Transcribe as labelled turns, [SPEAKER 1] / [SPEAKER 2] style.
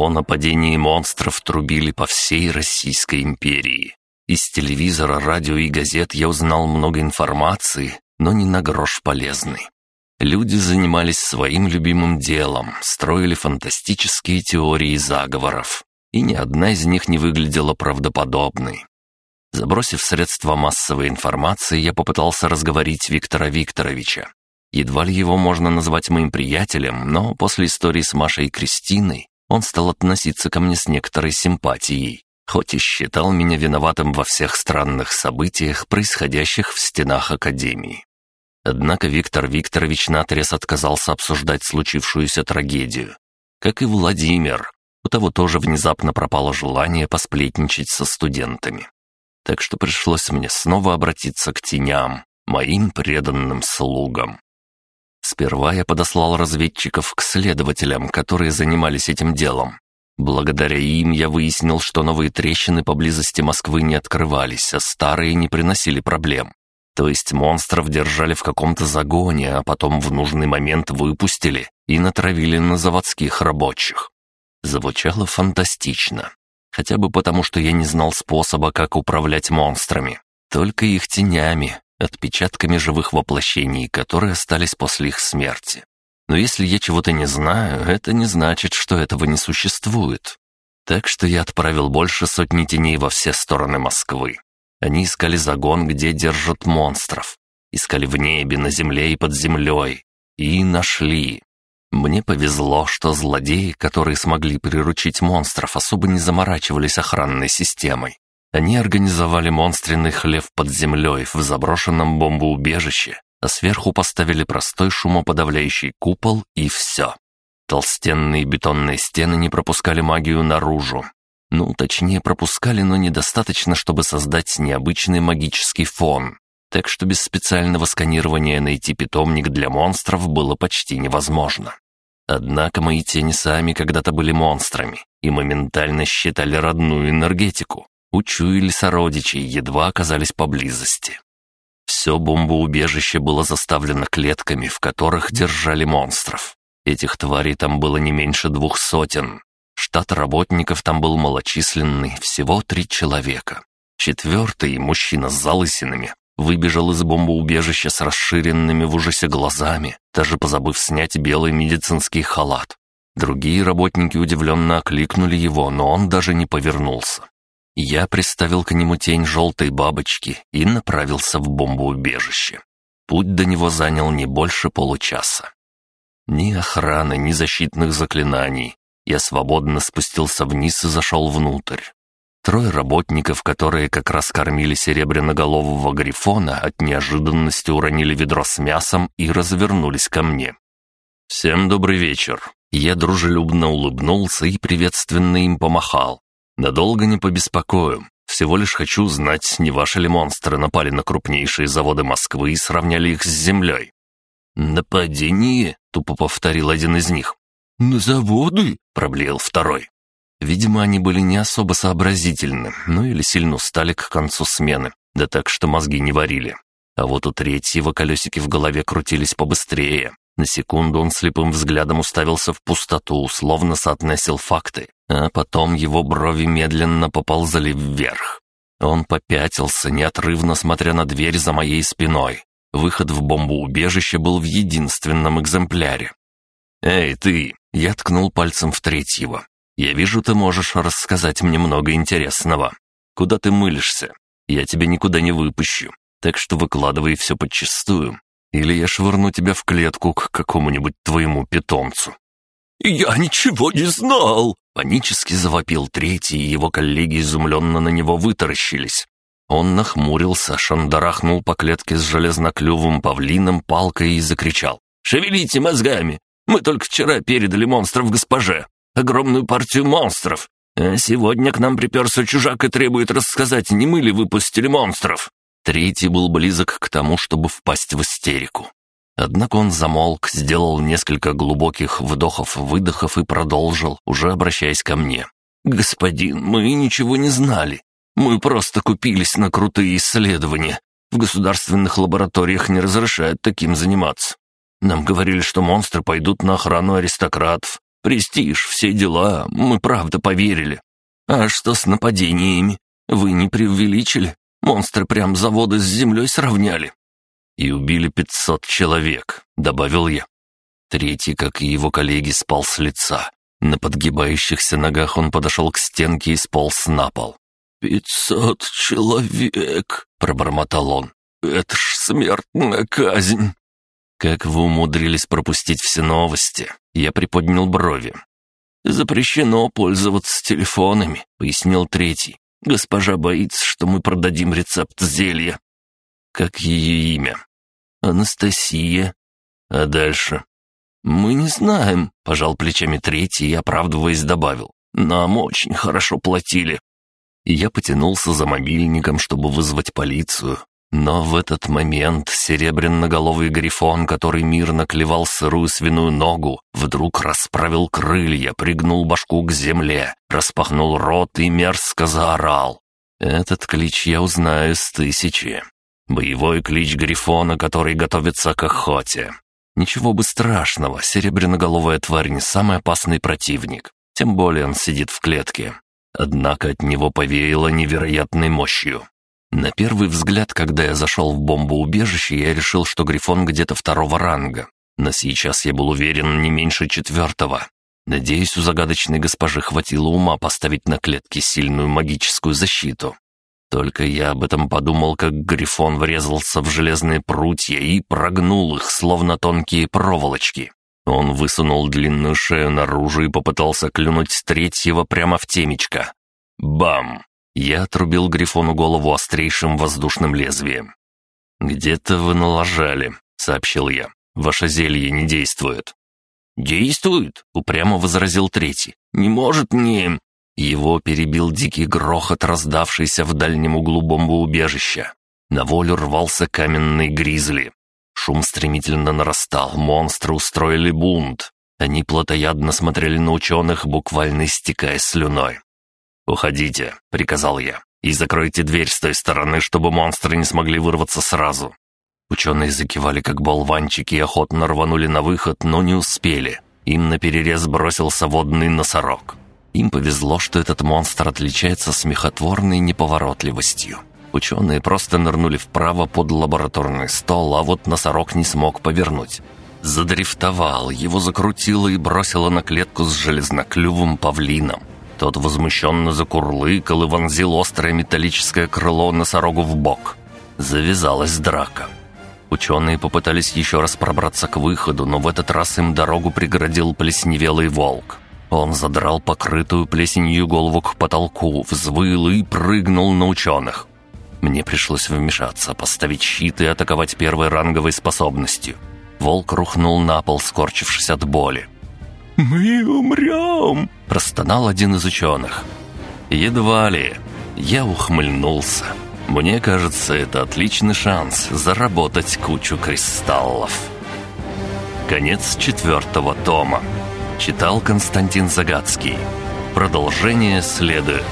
[SPEAKER 1] О нападении монстров трубили по всей Российской империи. Из телевизора, радио и газет я узнал много информации, но не на грош полезный. Люди занимались своим любимым делом, строили фантастические теории заговоров, и ни одна из них не выглядела правдоподобной. Забросив средства массовой информации, я попытался разговорить Виктора Викторовича. Едва ли его можно назвать моим приятелем, но после истории с Машей и Кристиной он стал относиться ко мне с некоторой симпатией хоть и считал меня виноватым во всех странных событиях, происходящих в стенах Академии. Однако Виктор Викторович наотрез отказался обсуждать случившуюся трагедию. Как и Владимир, у того тоже внезапно пропало желание посплетничать со студентами. Так что пришлось мне снова обратиться к теням, моим преданным слугам. Сперва я подослал разведчиков к следователям, которые занимались этим делом, Благодаря им я выяснил, что новые трещины поблизости Москвы не открывались, а старые не приносили проблем. То есть монстров держали в каком-то загоне, а потом в нужный момент выпустили и натравили на заводских рабочих. Звучало фантастично. Хотя бы потому, что я не знал способа, как управлять монстрами. Только их тенями, отпечатками живых воплощений, которые остались после их смерти. Но если я чего-то не знаю, это не значит, что этого не существует. Так что я отправил больше сотни теней во все стороны Москвы. Они искали загон, где держат монстров. Искали в небе, на земле и под землей. И нашли. Мне повезло, что злодеи, которые смогли приручить монстров, особо не заморачивались охранной системой. Они организовали монстренный хлев под землей в заброшенном бомбоубежище а сверху поставили простой шумоподавляющий купол и все. Толстенные бетонные стены не пропускали магию наружу. Ну, точнее, пропускали, но недостаточно, чтобы создать необычный магический фон. Так что без специального сканирования найти питомник для монстров было почти невозможно. Однако мои тени сами когда-то были монстрами и моментально считали родную энергетику. Учуяли сородичей, едва оказались поблизости. Все бомбоубежище было заставлено клетками, в которых держали монстров. Этих тварей там было не меньше двух сотен. Штат работников там был малочисленный, всего три человека. Четвертый, мужчина с залысинами, выбежал из бомбоубежища с расширенными в ужасе глазами, даже позабыв снять белый медицинский халат. Другие работники удивленно окликнули его, но он даже не повернулся. Я приставил к нему тень желтой бабочки и направился в бомбоубежище. Путь до него занял не больше получаса. Ни охраны, ни защитных заклинаний. Я свободно спустился вниз и зашел внутрь. Трое работников, которые как раз кормили серебряноголового грифона, от неожиданности уронили ведро с мясом и развернулись ко мне. «Всем добрый вечер». Я дружелюбно улыбнулся и приветственно им помахал. Надолго не побеспокою. Всего лишь хочу знать, не ваши ли монстры напали на крупнейшие заводы Москвы и сравняли их с землей». «Нападение?» — тупо повторил один из них. «На заводы?» — проблеял второй. Видимо, они были не особо сообразительны, ну или сильно устали к концу смены, да так, что мозги не варили. А вот у третьего колесики в голове крутились побыстрее. На секунду он слепым взглядом уставился в пустоту, словно соотносил факты, а потом его брови медленно поползали вверх. Он попятился, неотрывно смотря на дверь за моей спиной. Выход в бомбоубежище был в единственном экземпляре. «Эй, ты!» — я ткнул пальцем в третьего. «Я вижу, ты можешь рассказать мне много интересного. Куда ты мылишься? Я тебя никуда не выпущу, так что выкладывай все подчистую. Или я швырну тебя в клетку к какому-нибудь твоему питомцу».
[SPEAKER 2] «Я ничего не знал!»
[SPEAKER 1] Панически завопил третий, и его коллеги изумленно на него вытаращились. Он нахмурился, шандарахнул по клетке с железноклювым павлином палкой и закричал. «Шевелите мозгами! Мы только вчера передали монстров госпоже. Огромную партию монстров. А сегодня к нам приперся чужак и требует рассказать, не мы ли выпустили монстров. Третий был близок к тому, чтобы впасть в истерику. Однако он замолк, сделал несколько глубоких вдохов-выдохов и продолжил, уже обращаясь ко мне. «Господин, мы ничего не знали. Мы просто купились на крутые исследования. В государственных лабораториях не разрешают таким заниматься. Нам говорили, что монстры пойдут на охрану аристократов,
[SPEAKER 2] Престиж, все дела, мы правда поверили. А что с нападениями? Вы не преувеличили? Монстры прям заводы с землей сравняли.
[SPEAKER 1] И убили пятьсот человек, добавил я. Третий, как и его коллеги, спал с лица. На подгибающихся ногах он подошел к стенке и сполз на пол.
[SPEAKER 2] «Пятьсот человек!» — пробормотал он. «Это ж смертная казнь!»
[SPEAKER 1] «Как вы умудрились пропустить все новости?» Я приподнял брови.
[SPEAKER 2] «Запрещено пользоваться телефонами», — пояснил третий. «Госпожа боится, что мы продадим рецепт зелья».
[SPEAKER 1] «Как ее имя?»
[SPEAKER 2] «Анастасия».
[SPEAKER 1] «А дальше?»
[SPEAKER 2] «Мы не знаем», — пожал плечами третий и, оправдываясь, добавил. «Нам очень хорошо платили».
[SPEAKER 1] И я потянулся за мобильником, чтобы вызвать полицию, но в этот момент серебряноголовый грифон, который мирно клевал сырую свиную ногу, вдруг расправил крылья, пригнул башку к земле, распахнул рот и мерзко заорал. Этот клич я узнаю с тысячи. Боевой клич грифона, который готовится к охоте. Ничего бы страшного, серебряноголовая тварь не самый опасный противник. Тем более он сидит в клетке. Однако от него повеяло невероятной мощью. На первый взгляд, когда я зашел в бомбоубежище, я решил, что Грифон где-то второго ранга. Но сейчас я был уверен не меньше четвертого. Надеюсь, у загадочной госпожи хватило ума поставить на клетке сильную магическую защиту. Только я об этом подумал, как Грифон врезался в железные прутья и прогнул их, словно тонкие проволочки. Он высунул длинную шею наружу и попытался клюнуть третьего прямо в темечко. Бам! Я отрубил Грифону голову острейшим воздушным лезвием. «Где-то вы налажали», — сообщил я. «Ваше зелье не действует».
[SPEAKER 2] «Действует?» — упрямо возразил третий. «Не может не...»
[SPEAKER 1] Его перебил дикий грохот, раздавшийся в дальнем углу бомбоубежища. На волю рвался каменный гризли. Шум стремительно нарастал, монстры устроили бунт. Они плотоядно смотрели на ученых, буквально истекая слюной. «Уходите», — приказал я, — «и закройте дверь с той стороны, чтобы монстры не смогли вырваться сразу». Ученые закивали как болванчики и охотно рванули на выход, но не успели. Им на перерез бросился водный носорог. Им повезло, что этот монстр отличается смехотворной неповоротливостью. Ученые просто нырнули вправо под лабораторный стол, а вот носорог не смог повернуть. Задрифтовал, его закрутило и бросило на клетку с железноклювым павлином. Тот возмущенно закурлыкал и вонзил острое металлическое крыло носорогу в бок. Завязалась драка. Ученые попытались еще раз пробраться к выходу, но в этот раз им дорогу преградил плесневелый волк. Он задрал покрытую плесенью голову к потолку, взвыл и прыгнул на ученых. Мне пришлось вмешаться, поставить щит и атаковать первой ранговой способностью. Волк рухнул на пол, скорчившись от боли.
[SPEAKER 2] «Мы умрем!»
[SPEAKER 1] – простонал один из ученых. «Едва ли». Я ухмыльнулся. Мне кажется, это отличный шанс заработать кучу кристаллов. Конец четвертого тома. Читал Константин Загадский. Продолжение следует.